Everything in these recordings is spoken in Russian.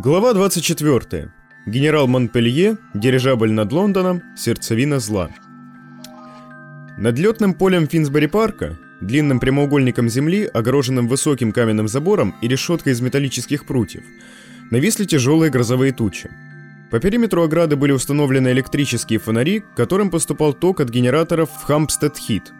Глава 24. Генерал Монпелье, дирижабль над Лондоном, сердцевина зла. Над летным полем Финсбери-парка, длинным прямоугольником земли, огороженным высоким каменным забором и решеткой из металлических прутьев, нависли тяжелые грозовые тучи. По периметру ограды были установлены электрические фонари, к которым поступал ток от генераторов в Хампстед-Хит.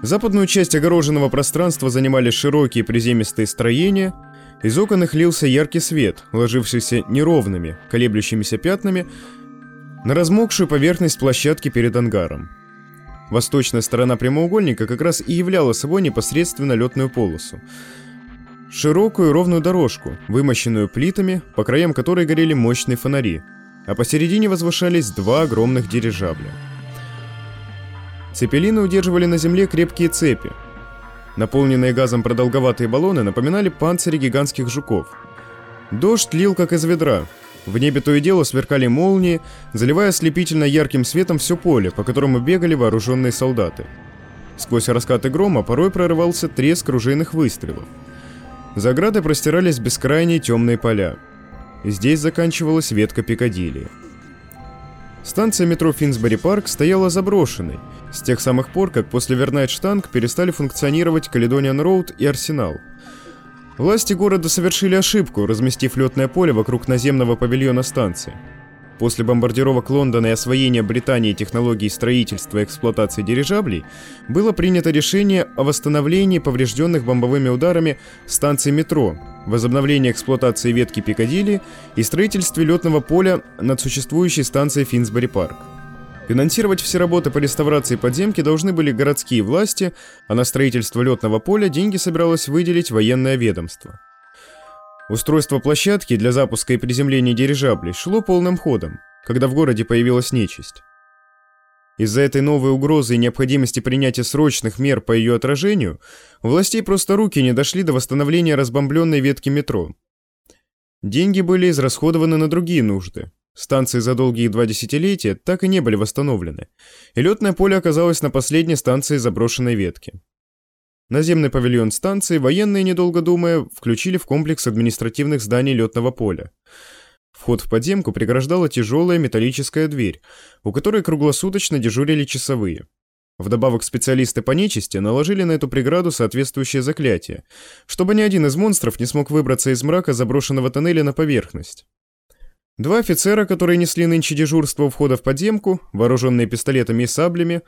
Западную часть огороженного пространства занимали широкие приземистые строения – из окон их лился яркий свет, ложившийся неровными, колеблющимися пятнами на размокшую поверхность площадки перед ангаром. Восточная сторона прямоугольника как раз и являла собой непосредственно летную полосу. Широкую ровную дорожку, вымощенную плитами, по краям которой горели мощные фонари, а посередине возвышались два огромных дирижабля. Цепелины удерживали на земле крепкие цепи, Наполненные газом продолговатые баллоны напоминали панцири гигантских жуков. Дождь лил как из ведра. В небе то и дело сверкали молнии, заливая ослепительно ярким светом все поле, по которому бегали вооруженные солдаты. Сквозь раскаты грома порой прорывался треск ружейных выстрелов. За оградой простирались бескрайние темные поля. Здесь заканчивалась ветка Пикадилли. Станция метро Финсбери Парк стояла заброшенной, с тех самых пор, как после Вернайтштанг перестали функционировать Каледониан Роуд и Арсенал. Власти города совершили ошибку, разместив летное поле вокруг наземного павильона станции. После бомбардировок Лондона и освоения Британии технологий строительства и эксплуатации дирижаблей было принято решение о восстановлении поврежденных бомбовыми ударами станций метро, возобновлении эксплуатации ветки Пикадилли и строительстве летного поля над существующей станцией Финсбери-парк. Финансировать все работы по реставрации подземки должны были городские власти, а на строительство летного поля деньги собиралось выделить военное ведомство. Устройство площадки для запуска и приземления дирижаблей шло полным ходом, когда в городе появилась нечисть. Из-за этой новой угрозы и необходимости принятия срочных мер по ее отражению, у властей просто руки не дошли до восстановления разбомбленной ветки метро. Деньги были израсходованы на другие нужды. Станции за долгие два десятилетия так и не были восстановлены, и летное поле оказалось на последней станции заброшенной ветки. Наземный павильон станции военные, недолго думая, включили в комплекс административных зданий летного поля. Вход в подземку преграждала тяжелая металлическая дверь, у которой круглосуточно дежурили часовые. Вдобавок специалисты по нечисти наложили на эту преграду соответствующее заклятие, чтобы ни один из монстров не смог выбраться из мрака заброшенного тоннеля на поверхность. Два офицера, которые несли нынче дежурство у входа в подземку, вооруженные пистолетами и саблями,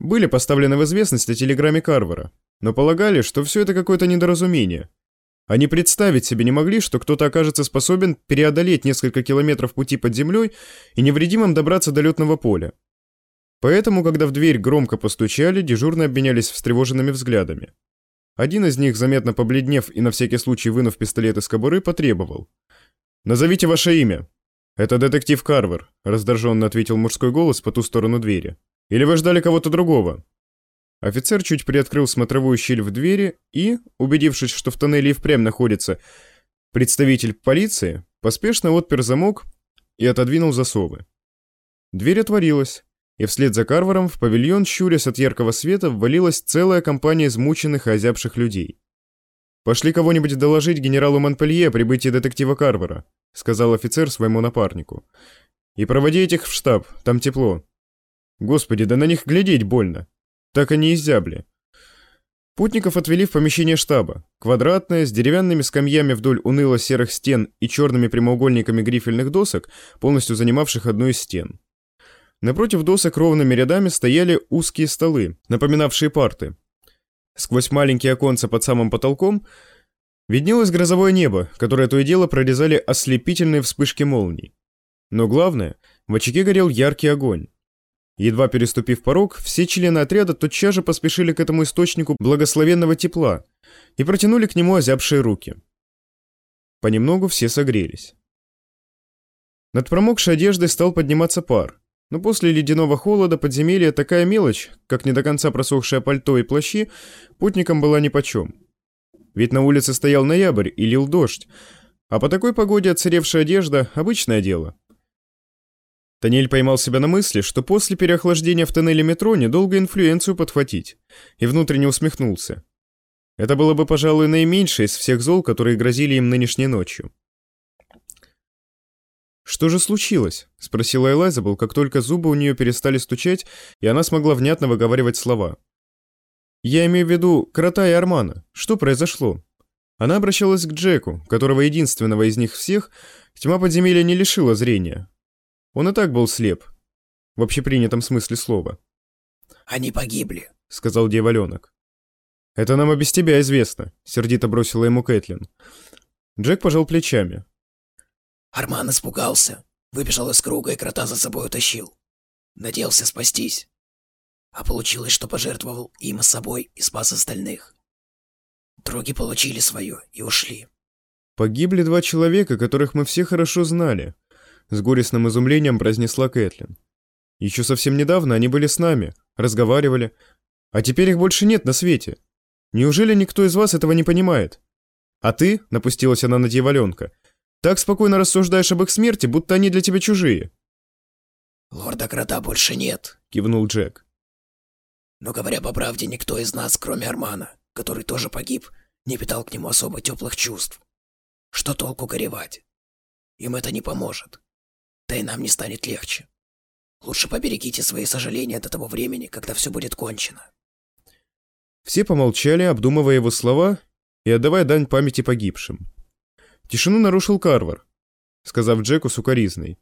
были поставлены в известность о телеграмме Карвера, но полагали, что все это какое-то недоразумение. Они представить себе не могли, что кто-то окажется способен преодолеть несколько километров пути под землей и невредимым добраться до летного поля. Поэтому, когда в дверь громко постучали, дежурные обменялись встревоженными взглядами. Один из них, заметно побледнев и на всякий случай вынув пистолет из кобуры, потребовал. «Назовите ваше имя». «Это детектив Карвер», — раздраженно ответил мужской голос по ту сторону двери. «Или вы ждали кого-то другого?» Офицер чуть приоткрыл смотровую щель в двери и, убедившись, что в тоннеле и впрямь находится представитель полиции, поспешно отпер замок и отодвинул засовы. Дверь отворилась, и вслед за Карваром в павильон, щурясь от яркого света, ввалилась целая компания измученных и озябших людей. «Пошли кого-нибудь доложить генералу Монпелье о прибытии детектива Карвара», сказал офицер своему напарнику. «И проводи этих в штаб, там тепло». «Господи, да на них глядеть больно!» Так они изябли. Путников отвели в помещение штаба, квадратное, с деревянными скамьями вдоль уныло-серых стен и черными прямоугольниками грифельных досок, полностью занимавших одну из стен. Напротив досок ровными рядами стояли узкие столы, напоминавшие парты. Сквозь маленькие оконца под самым потолком виднелось грозовое небо, которое то и дело прорезали ослепительные вспышки молний. Но главное, в очаге горел яркий огонь. Едва переступив порог, все члены отряда тотчас же поспешили к этому источнику благословенного тепла и протянули к нему озябшие руки. Понемногу все согрелись. Над промокшей одеждой стал подниматься пар, но после ледяного холода подземелья такая мелочь, как не до конца просохшее пальто и плащи, путникам была нипочем. Ведь на улице стоял ноябрь и лил дождь, а по такой погоде отсыревшая одежда – обычное дело – Танель поймал себя на мысли, что после переохлаждения в тоннеле метро недолго инфлюенцию подхватить, и внутренне усмехнулся. Это было бы, пожалуй, наименьшее из всех зол, которые грозили им нынешней ночью. «Что же случилось?» — спросила Элайзабел, как только зубы у нее перестали стучать, и она смогла внятно выговаривать слова. «Я имею в виду Крота и Армана. Что произошло?» Она обращалась к Джеку, которого единственного из них всех тьма подземелья не лишила зрения. Он и так был слеп, в общепринятом смысле слова. «Они погибли», — сказал дьяволенок. «Это нам и без тебя известно», — сердито бросила ему Кэтлин. Джек пожал плечами. Арман испугался, выбежал из круга и крота за собой утащил. Надеялся спастись. А получилось, что пожертвовал им собой и спас остальных. Други получили свое и ушли. «Погибли два человека, которых мы все хорошо знали», — с горестным изумлением произнесла Кэтлин. «Еще совсем недавно они были с нами, разговаривали, а теперь их больше нет на свете. Неужели никто из вас этого не понимает? А ты, — напустилась она на дьяволенка, — так спокойно рассуждаешь об их смерти, будто они для тебя чужие». «Лорда Крота больше нет», — кивнул Джек. «Но, говоря по правде, никто из нас, кроме Армана, который тоже погиб, не питал к нему особо теплых чувств. Что толку горевать? Им это не поможет. Да и нам не станет легче. Лучше поберегите свои сожаления до того времени, когда все будет кончено. Все помолчали, обдумывая его слова и отдавая дань памяти погибшим. Тишину нарушил Карвар, сказав Джеку сукоризной.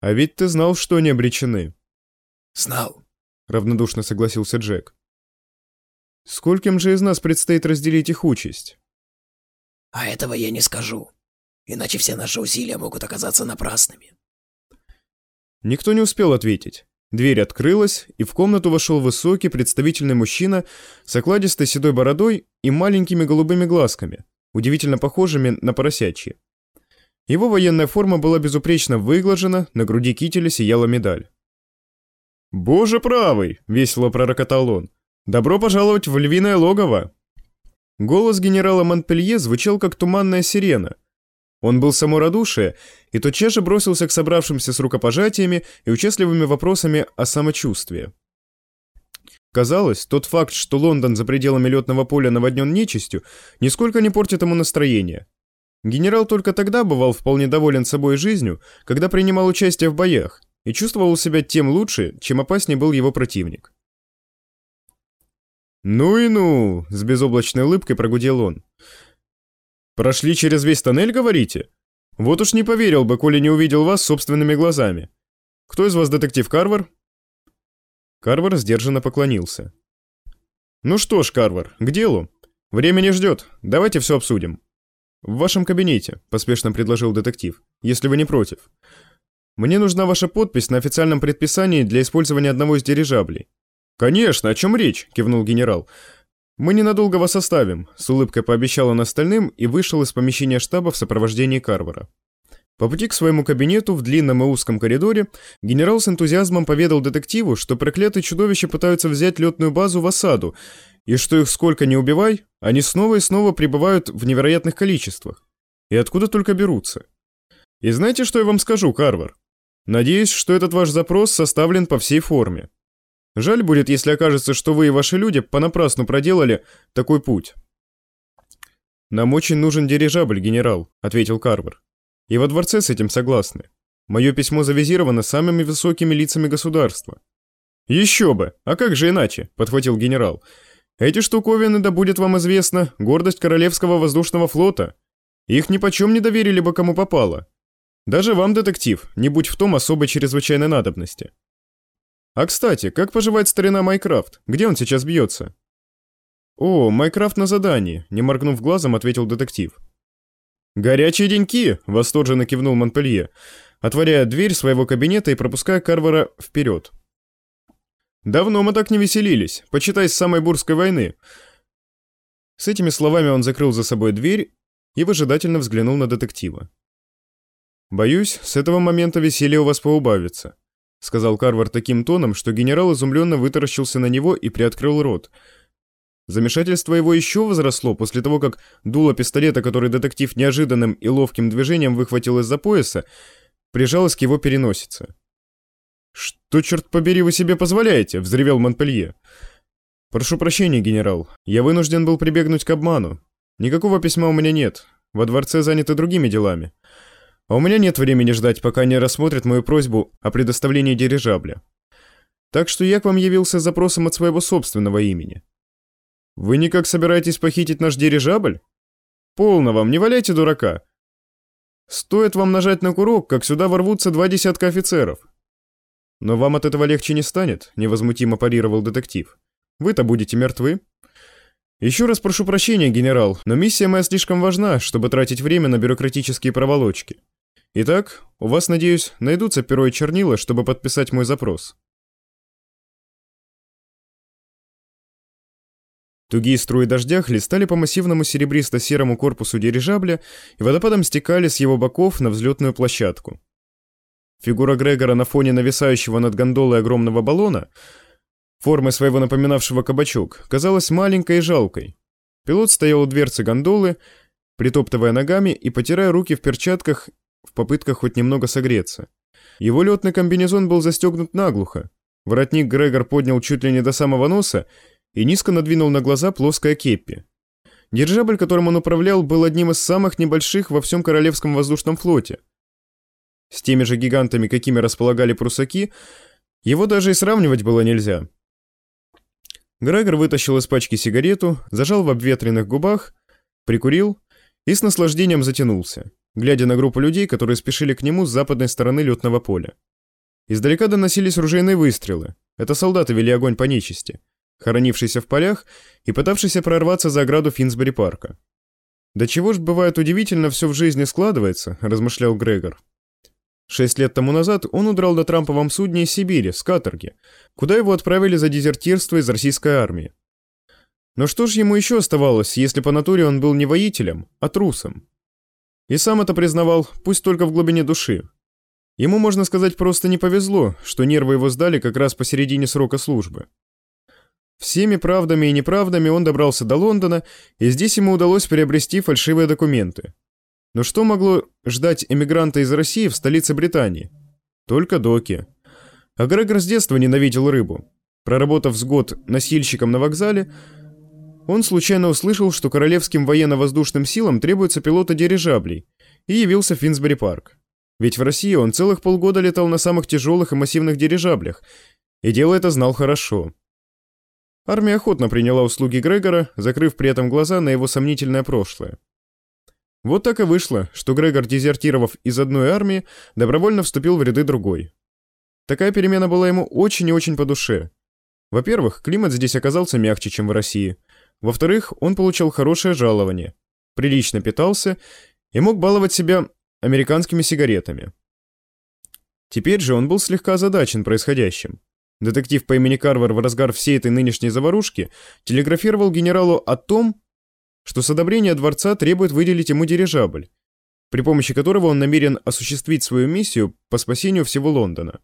«А ведь ты знал, что они обречены». «Знал», — равнодушно согласился Джек. Скольким же из нас предстоит разделить их участь? А этого я не скажу. Иначе все наши усилия могут оказаться напрасными. Никто не успел ответить. Дверь открылась, и в комнату вошел высокий, представительный мужчина с окладистой седой бородой и маленькими голубыми глазками, удивительно похожими на поросячьи. Его военная форма была безупречно выглажена, на груди кителя сияла медаль. «Боже правый!» — весело пророкотал он. «Добро пожаловать в львиное логово!» Голос генерала Монпелье звучал как туманная сирена. Он был саморадушие и тотчас же бросился к собравшимся с рукопожатиями и участливыми вопросами о самочувствии. Казалось, тот факт, что Лондон за пределами летного поля наводнен нечистью, нисколько не портит ему настроение. Генерал только тогда бывал вполне доволен собой и жизнью, когда принимал участие в боях, и чувствовал себя тем лучше, чем опаснее был его противник. «Ну и ну!» — с безоблачной улыбкой прогудел он. «Прошли через весь тоннель, говорите? Вот уж не поверил бы, коли не увидел вас собственными глазами. Кто из вас детектив Карвар?» Карвар сдержанно поклонился. «Ну что ж, Карвар, к делу. Время не ждет, давайте все обсудим». «В вашем кабинете», — поспешно предложил детектив, «если вы не против. Мне нужна ваша подпись на официальном предписании для использования одного из дирижаблей. «Конечно, о чем речь?» – кивнул генерал. «Мы ненадолго вас оставим», – с улыбкой пообещал он остальным и вышел из помещения штаба в сопровождении Карвара. По пути к своему кабинету в длинном и узком коридоре генерал с энтузиазмом поведал детективу, что проклятые чудовища пытаются взять летную базу в осаду, и что их сколько ни убивай, они снова и снова прибывают в невероятных количествах. И откуда только берутся. И знаете, что я вам скажу, Карвар? Надеюсь, что этот ваш запрос составлен по всей форме. Жаль будет, если окажется, что вы и ваши люди понапрасну проделали такой путь. «Нам очень нужен дирижабль, генерал», — ответил Карвер. «И во дворце с этим согласны. Мое письмо завизировано самыми высокими лицами государства». «Еще бы! А как же иначе?» — подхватил генерал. «Эти штуковины, да будет вам известно, гордость Королевского воздушного флота. Их ни почем не доверили бы кому попало. Даже вам, детектив, не будь в том особой чрезвычайной надобности. А кстати, как поживает старина Майкрафт? Где он сейчас бьется? О, Майкрафт на задании, не моргнув глазом, ответил детектив. «Горячие деньки!» — восторженно кивнул Монпелье, отворяя дверь своего кабинета и пропуская Карвара вперед. «Давно мы так не веселились, почитай с самой Бурской войны». С этими словами он закрыл за собой дверь и выжидательно взглянул на детектива. «Боюсь, с этого момента веселье у вас поубавится», сказал Карвар таким тоном, что генерал изумленно вытаращился на него и приоткрыл рот. Замешательство его еще возросло после того, как дуло пистолета, который детектив неожиданным и ловким движением выхватил из-за пояса, прижалось к его переносице. «Что, черт побери, вы себе позволяете?» — взревел Монпелье. «Прошу прощения, генерал. Я вынужден был прибегнуть к обману. Никакого письма у меня нет. Во дворце заняты другими делами. А у меня нет времени ждать, пока они рассмотрят мою просьбу о предоставлении дирижабля. Так что я к вам явился с запросом от своего собственного имени. Вы никак собираетесь похитить наш дирижабль? Полно вам, не валяйте дурака. Стоит вам нажать на курок, как сюда ворвутся два десятка офицеров. Но вам от этого легче не станет, невозмутимо парировал детектив. Вы-то будете мертвы. Еще раз прошу прощения, генерал, но миссия моя слишком важна, чтобы тратить время на бюрократические проволочки. Итак, у вас, надеюсь, найдутся перо и чернила, чтобы подписать мой запрос. Тугие струи дождя хлестали по массивному серебристо-серому корпусу дирижабля и водопадом стекали с его боков на взлетную площадку. Фигура Грегора на фоне нависающего над гондолой огромного баллона, формы своего напоминавшего кабачок, казалась маленькой и жалкой. Пилот стоял у дверцы гондолы, притоптывая ногами и потирая руки в перчатках в попытках хоть немного согреться. Его летный комбинезон был застегнут наглухо. Воротник Грегор поднял чуть ли не до самого носа и низко надвинул на глаза плоское кеппи. Дирижабль, которым он управлял, был одним из самых небольших во всем Королевском воздушном флоте. С теми же гигантами, какими располагали прусаки, его даже и сравнивать было нельзя. Грегор вытащил из пачки сигарету, зажал в обветренных губах, прикурил и с наслаждением затянулся, глядя на группу людей, которые спешили к нему с западной стороны летного поля. Издалека доносились ружейные выстрелы. Это солдаты вели огонь по нечисти хоронившийся в полях и пытавшийся прорваться за ограду Финсбери-парка. «Да чего ж бывает удивительно все в жизни складывается», — размышлял Грегор. Шесть лет тому назад он удрал до трамповом судне из Сибири, с каторги, куда его отправили за дезертирство из российской армии. Но что ж ему еще оставалось, если по натуре он был не воителем, а трусом? И сам это признавал, пусть только в глубине души. Ему, можно сказать, просто не повезло, что нервы его сдали как раз посередине срока службы. Всеми правдами и неправдами он добрался до Лондона, и здесь ему удалось приобрести фальшивые документы. Но что могло ждать эмигранта из России в столице Британии? Только доки. А Грегор с детства ненавидел рыбу. Проработав с год носильщиком на вокзале, он случайно услышал, что Королевским военно-воздушным силам требуется пилота дирижаблей, и явился в Финсбери-парк. Ведь в России он целых полгода летал на самых тяжелых и массивных дирижаблях, и дело это знал хорошо. Армия охотно приняла услуги Грегора, закрыв при этом глаза на его сомнительное прошлое. Вот так и вышло, что Грегор, дезертировав из одной армии, добровольно вступил в ряды другой. Такая перемена была ему очень и очень по душе. Во-первых, климат здесь оказался мягче, чем в России. Во-вторых, он получал хорошее жалование, прилично питался и мог баловать себя американскими сигаретами. Теперь же он был слегка озадачен происходящим. Детектив по имени Карвер в разгар всей этой нынешней заварушки телеграфировал генералу о том, что с одобрения дворца требует выделить ему дирижабль, при помощи которого он намерен осуществить свою миссию по спасению всего Лондона.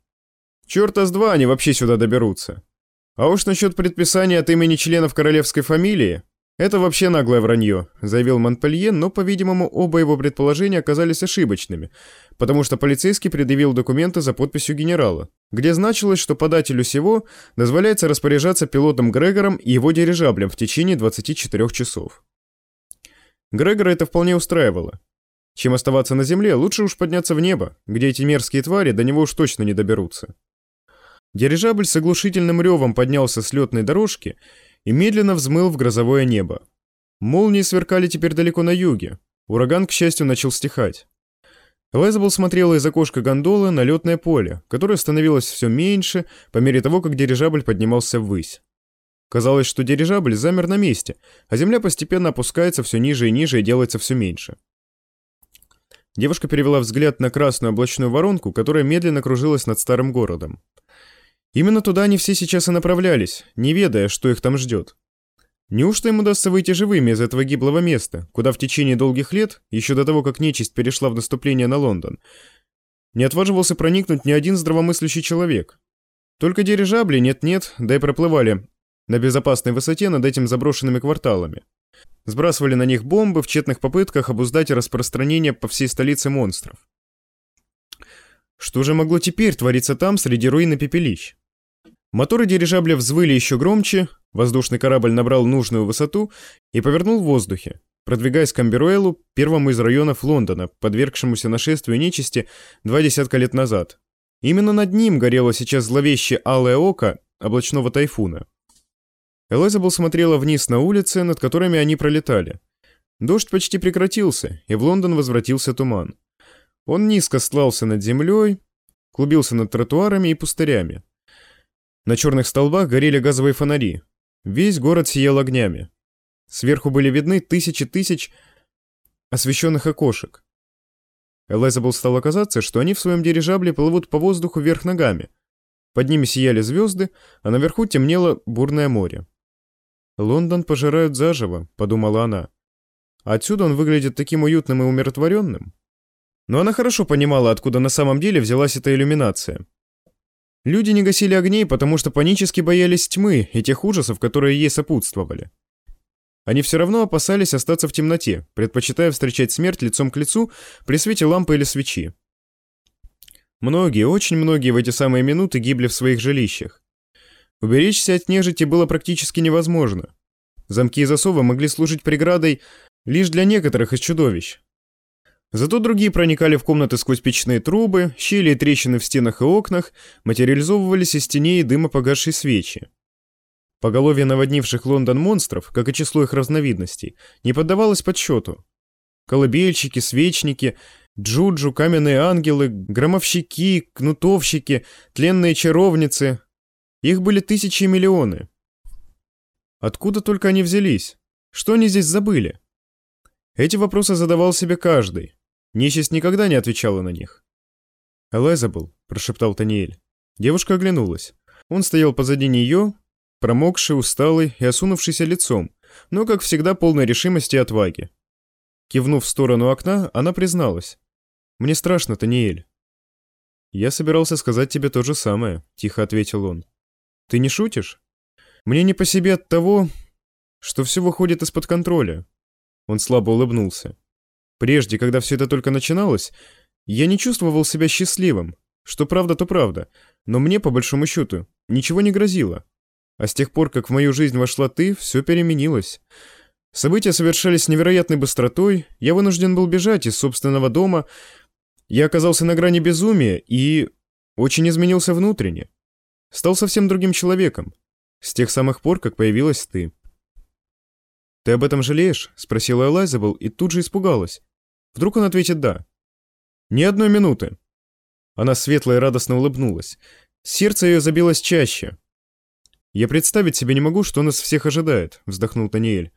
Чёрта с два они вообще сюда доберутся. А уж насчет предписания от имени членов королевской фамилии, «Это вообще наглое вранье», — заявил Монпелье, но, по-видимому, оба его предположения оказались ошибочными, потому что полицейский предъявил документы за подписью генерала, где значилось, что подателю всего дозволяется распоряжаться пилотом Грегором и его дирижаблем в течение 24 часов. Грегора это вполне устраивало. Чем оставаться на земле, лучше уж подняться в небо, где эти мерзкие твари до него уж точно не доберутся. Дирижабль с оглушительным ревом поднялся с летной дорожки и медленно взмыл в грозовое небо. Молнии сверкали теперь далеко на юге. Ураган, к счастью, начал стихать. Элайзабел смотрела из окошка гондолы на летное поле, которое становилось все меньше по мере того, как дирижабль поднимался ввысь. Казалось, что дирижабль замер на месте, а земля постепенно опускается все ниже и ниже и делается все меньше. Девушка перевела взгляд на красную облачную воронку, которая медленно кружилась над старым городом. Именно туда они все сейчас и направлялись, не ведая, что их там ждет. Неужто им удастся выйти живыми из этого гиблого места, куда в течение долгих лет, еще до того, как нечисть перешла в наступление на Лондон, не отваживался проникнуть ни один здравомыслящий человек? Только дирижабли нет-нет, да и проплывали на безопасной высоте над этим заброшенными кварталами. Сбрасывали на них бомбы в тщетных попытках обуздать распространение по всей столице монстров. Что же могло теперь твориться там среди руин и пепелищ? Моторы дирижабля взвыли еще громче, воздушный корабль набрал нужную высоту и повернул в воздухе, продвигаясь к Амберуэлу, первому из районов Лондона, подвергшемуся нашествию нечисти два десятка лет назад. Именно над ним горело сейчас зловещее алое око облачного тайфуна. Элизабел смотрела вниз на улицы, над которыми они пролетали. Дождь почти прекратился, и в Лондон возвратился туман. Он низко стлался над землей, клубился над тротуарами и пустырями. На черных столбах горели газовые фонари. Весь город сиял огнями. Сверху были видны тысячи тысяч освещенных окошек. Элизабел стало казаться, что они в своем дирижабле плывут по воздуху вверх ногами. Под ними сияли звезды, а наверху темнело бурное море. «Лондон пожирают заживо», — подумала она. Отсюда он выглядит таким уютным и умиротворенным. Но она хорошо понимала, откуда на самом деле взялась эта иллюминация. Люди не гасили огней, потому что панически боялись тьмы и тех ужасов, которые ей сопутствовали. Они все равно опасались остаться в темноте, предпочитая встречать смерть лицом к лицу при свете лампы или свечи. Многие, очень многие в эти самые минуты гибли в своих жилищах. Уберечься от нежити было практически невозможно. Замки и засовы могли служить преградой лишь для некоторых из чудовищ. Зато другие проникали в комнаты сквозь печные трубы, щели и трещины в стенах и окнах материализовывались из теней и дыма погасшей свечи. Поголовье наводнивших Лондон монстров, как и число их разновидностей, не поддавалось подсчету. Колыбельщики, свечники, джуджу, каменные ангелы, громовщики, кнутовщики, тленные чаровницы. Их были тысячи и миллионы. Откуда только они взялись? Что они здесь забыли? Эти вопросы задавал себе каждый. Нечисть никогда не отвечала на них. «Элизабел», — прошептал Таниэль. Девушка оглянулась. Он стоял позади нее, промокший, усталый и осунувшийся лицом, но, как всегда, полной решимости и отваги. Кивнув в сторону окна, она призналась. «Мне страшно, Таниэль». «Я собирался сказать тебе то же самое», — тихо ответил он. «Ты не шутишь? Мне не по себе от того, что все выходит из-под контроля». Он слабо улыбнулся. Прежде, когда все это только начиналось, я не чувствовал себя счастливым. Что правда, то правда. Но мне, по большому счету, ничего не грозило. А с тех пор, как в мою жизнь вошла ты, все переменилось. События совершались с невероятной быстротой, я вынужден был бежать из собственного дома, я оказался на грани безумия и очень изменился внутренне. Стал совсем другим человеком. С тех самых пор, как появилась ты. «Ты об этом жалеешь?» — спросила Элайзабел и тут же испугалась. Вдруг он ответит «да». «Ни одной минуты». Она светло и радостно улыбнулась. Сердце ее забилось чаще. «Я представить себе не могу, что нас всех ожидает», — вздохнул Таниэль.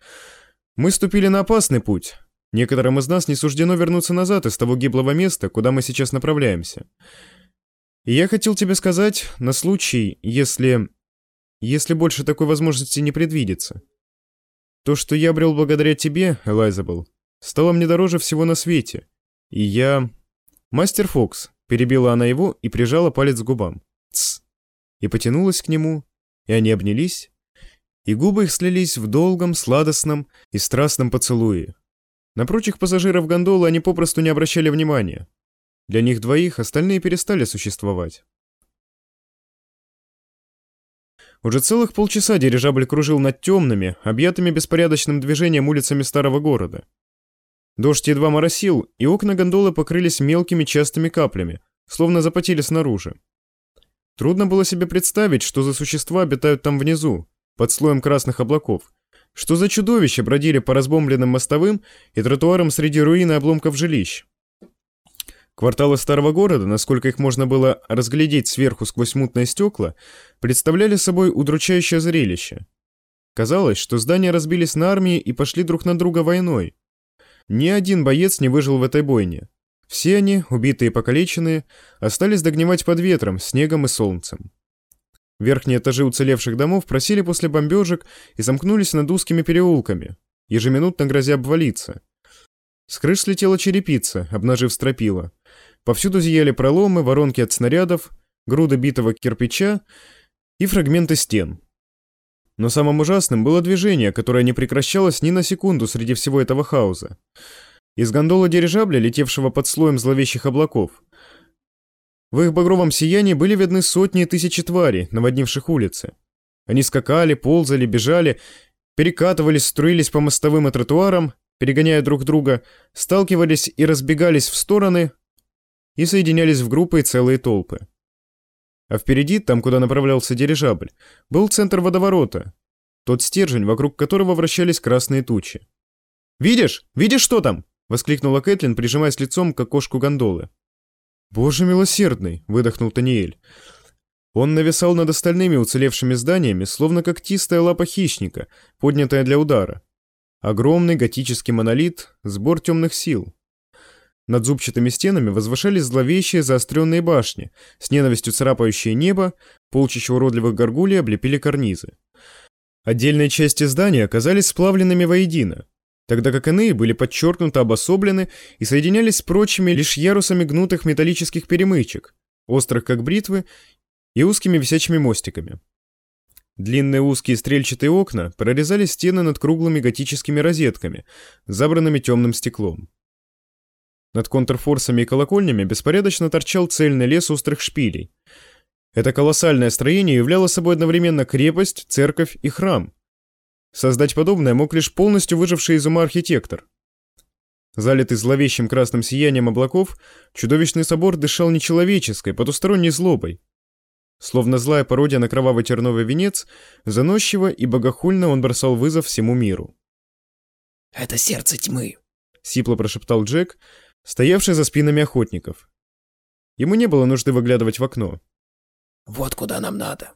«Мы ступили на опасный путь. Некоторым из нас не суждено вернуться назад из того гиблого места, куда мы сейчас направляемся. И я хотел тебе сказать, на случай, если... если больше такой возможности не предвидится. То, что я обрел благодаря тебе, Элайзабел, стало мне дороже всего на свете. И я... Мастер Фокс, перебила она его и прижала палец к губам. Тсс. И потянулась к нему, и они обнялись, и губы их слились в долгом, сладостном и страстном поцелуе. На прочих пассажиров гондолы они попросту не обращали внимания. Для них двоих остальные перестали существовать. Уже целых полчаса дирижабль кружил над темными, объятыми беспорядочным движением улицами старого города. Дождь едва моросил, и окна гондолы покрылись мелкими частыми каплями, словно запотели снаружи. Трудно было себе представить, что за существа обитают там внизу, под слоем красных облаков, что за чудовища бродили по разбомбленным мостовым и тротуарам среди руин и обломков жилищ. Кварталы старого города, насколько их можно было разглядеть сверху сквозь мутные стекла, представляли собой удручающее зрелище. Казалось, что здания разбились на армии и пошли друг на друга войной. Ни один боец не выжил в этой бойне. Все они, убитые и покалеченные, остались догнивать под ветром, снегом и солнцем. Верхние этажи уцелевших домов просили после бомбежек и замкнулись над узкими переулками, ежеминутно грозя обвалиться. С крыш слетела черепица, обнажив стропила. Повсюду зияли проломы, воронки от снарядов, груды битого кирпича и фрагменты стен. Но самым ужасным было движение, которое не прекращалось ни на секунду среди всего этого хаоса. Из гондолы дирижабля, летевшего под слоем зловещих облаков, в их багровом сиянии были видны сотни и тысячи тварей, наводнивших улицы. Они скакали, ползали, бежали, перекатывались, струились по мостовым и тротуарам, перегоняя друг друга, сталкивались и разбегались в стороны и соединялись в группы и целые толпы. А впереди, там, куда направлялся дирижабль, был центр водоворота, тот стержень, вокруг которого вращались красные тучи. «Видишь? Видишь, что там?» — воскликнула Кэтлин, прижимаясь лицом к окошку гондолы. «Боже милосердный!» — выдохнул Таниэль. Он нависал над остальными уцелевшими зданиями, словно когтистая лапа хищника, поднятая для удара. Огромный готический монолит — сбор темных сил. Над зубчатыми стенами возвышались зловещие заостренные башни, с ненавистью царапающие небо, полчища уродливых горгулей облепили карнизы. Отдельные части здания оказались сплавленными воедино, тогда как иные были подчеркнуто обособлены и соединялись с прочими лишь ярусами гнутых металлических перемычек, острых как бритвы, и узкими висячими мостиками. Длинные узкие стрельчатые окна прорезали стены над круглыми готическими розетками, забранными темным стеклом. Над контрфорсами и колокольнями беспорядочно торчал цельный лес острых шпилей. Это колоссальное строение являло собой одновременно крепость, церковь и храм. Создать подобное мог лишь полностью выживший из ума архитектор. Залитый зловещим красным сиянием облаков, чудовищный собор дышал нечеловеческой, потусторонней злобой. Словно злая пародия на кровавый терновый венец, заносчиво и богохульно он бросал вызов всему миру. «Это сердце тьмы», — сипло прошептал Джек, стоявший за спинами охотников. Ему не было нужды выглядывать в окно. «Вот куда нам надо».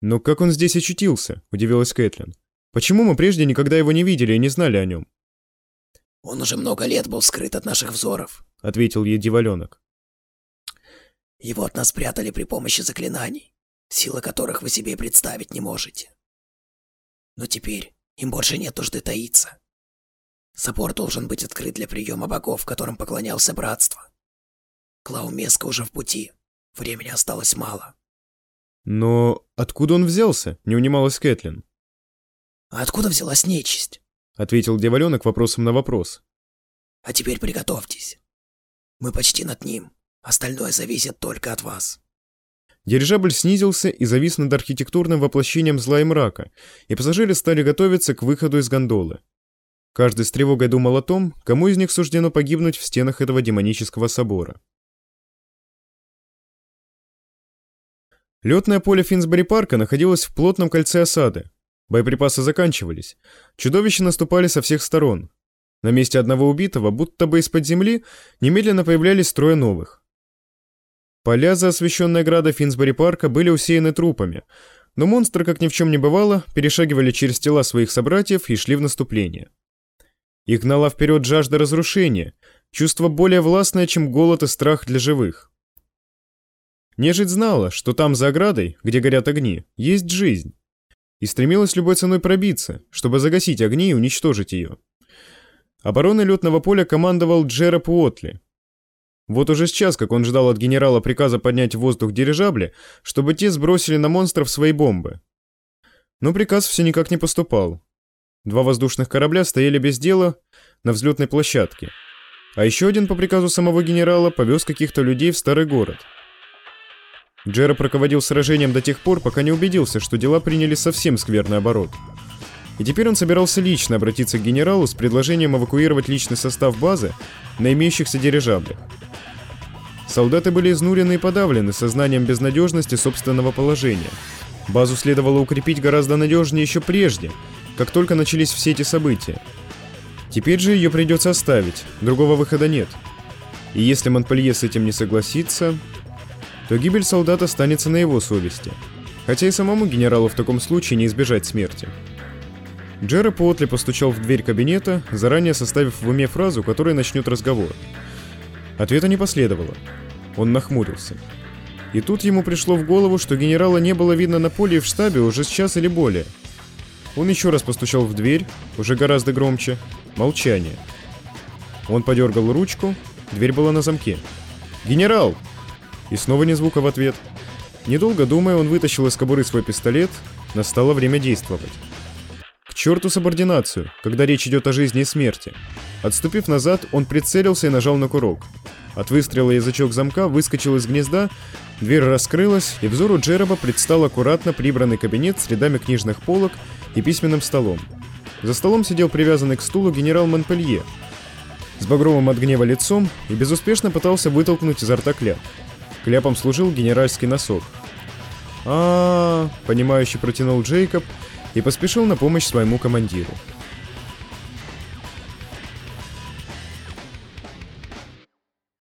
«Но как он здесь очутился?» — удивилась Кэтлин. «Почему мы прежде никогда его не видели и не знали о нем?» «Он уже много лет был скрыт от наших взоров», — ответил ей диваленок. Его от нас прятали при помощи заклинаний, силы которых вы себе представить не можете. Но теперь им больше нет нужды таиться. Собор должен быть открыт для приема богов, которым поклонялся братство. Клаумеска уже в пути, времени осталось мало. Но откуда он взялся, не унималась Кэтлин. А откуда взялась нечисть? Ответил дьяволенок вопросом на вопрос. А теперь приготовьтесь. Мы почти над ним. Остальное зависит только от вас. Дирижабль снизился и завис над архитектурным воплощением зла и мрака, и пассажиры стали готовиться к выходу из гондолы. Каждый с тревогой думал о том, кому из них суждено погибнуть в стенах этого демонического собора. Летное поле Финсбери-парка находилось в плотном кольце осады. Боеприпасы заканчивались. Чудовища наступали со всех сторон. На месте одного убитого, будто бы из-под земли, немедленно появлялись трое новых. Поля за освещенной оградой Финсбери-парка были усеяны трупами, но монстры, как ни в чем не бывало, перешагивали через тела своих собратьев и шли в наступление. Их гнала вперед жажда разрушения, чувство более властное, чем голод и страх для живых. Нежить знала, что там за оградой, где горят огни, есть жизнь, и стремилась любой ценой пробиться, чтобы загасить огни и уничтожить ее. Обороной летного поля командовал Джерап Уотли, вот уже сейчас, как он ждал от генерала приказа поднять в воздух дирижабли, чтобы те сбросили на монстров свои бомбы. Но приказ все никак не поступал. Два воздушных корабля стояли без дела на взлетной площадке. А еще один по приказу самого генерала повез каких-то людей в старый город. Джера руководил сражением до тех пор, пока не убедился, что дела приняли совсем скверный оборот. И теперь он собирался лично обратиться к генералу с предложением эвакуировать личный состав базы на имеющихся дирижаблях. Солдаты были изнурены и подавлены сознанием безнадежности собственного положения. Базу следовало укрепить гораздо надежнее еще прежде, как только начались все эти события. Теперь же ее придется оставить, другого выхода нет. И если Монпелье с этим не согласится, то гибель солдата останется на его совести. Хотя и самому генералу в таком случае не избежать смерти. Джерри Потли постучал в дверь кабинета, заранее составив в уме фразу, которая начнет разговор. Ответа не последовало. Он нахмурился. И тут ему пришло в голову, что генерала не было видно на поле и в штабе уже с час или более. Он еще раз постучал в дверь, уже гораздо громче. Молчание. Он подергал ручку, дверь была на замке. «Генерал!» И снова ни звука в ответ. Недолго думая, он вытащил из кобуры свой пистолет. Настало время действовать. К черту субординацию, когда речь идет о жизни и смерти. Отступив назад, он прицелился и нажал на курок. От выстрела язычок замка выскочил из гнезда, дверь раскрылась, и взору Джероба предстал аккуратно прибранный кабинет с рядами книжных полок и письменным столом. За столом сидел привязанный к стулу генерал Монпелье с багровым от гнева лицом и безуспешно пытался вытолкнуть изо рта кляп. Кляпом служил генеральский носок. а, -а, понимающе протянул Джейкоб и поспешил на помощь своему командиру.